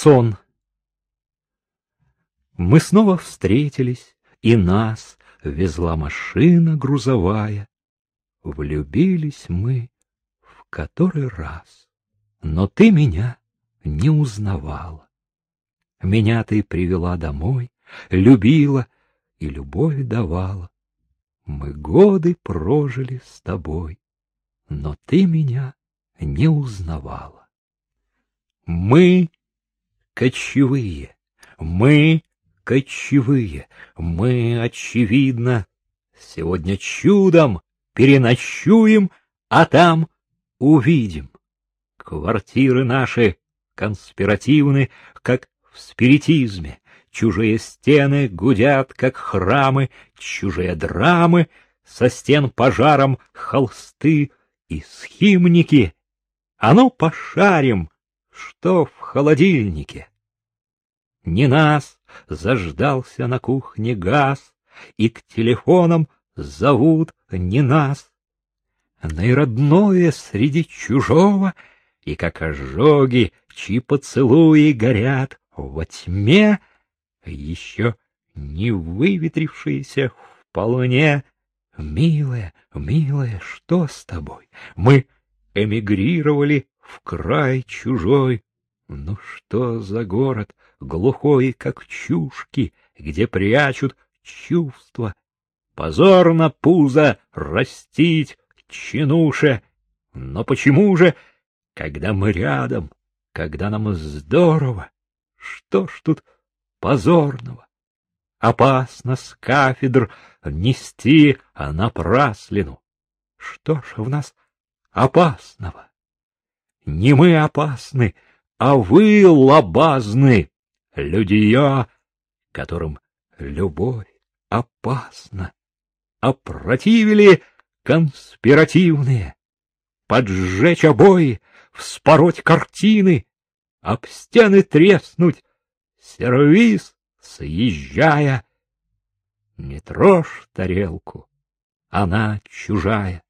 Сон. Мы снова встретились, и нас везла машина грузовая. Влюбились мы в который раз, но ты меня не узнавала. Меня ты привела домой, любила и любовь давала. Мы годы прожили с тобой, но ты меня не узнавала. Мы кочевые, мы кочевые, мы, очевидно, сегодня чудом переночуем, а там увидим. Квартиры наши конспиративны, как в спиритизме, чужие стены гудят, как храмы, чужие драмы, со стен пожаром холсты и схимники. А ну пошарим, что в холодильнике. Не нас заждался на кухне газ, и к телефонам зовут не нас. Наиродное среди чужого, и как ожоги, чьи поцелуи горят во тьме, еще не выветрившиеся вполне. Милая, милая, что с тобой? Мы эмигрировали в край чужой. Ну что за город, глухой, как чушки, где прячут чувства? Позорно пузо растить чинуше, но почему же, когда мы рядом, когда нам здорово, что ж тут позорного? Опасно с кафедр нести напраслину. Что ж в нас опасного? Не мы опасны, а вы лобазны, людья, которым любовь опасна. Опротивили конспиративные, поджечь обои, вспороть картины, об стены треснуть, сервиз съезжая. Не трожь тарелку, она чужая.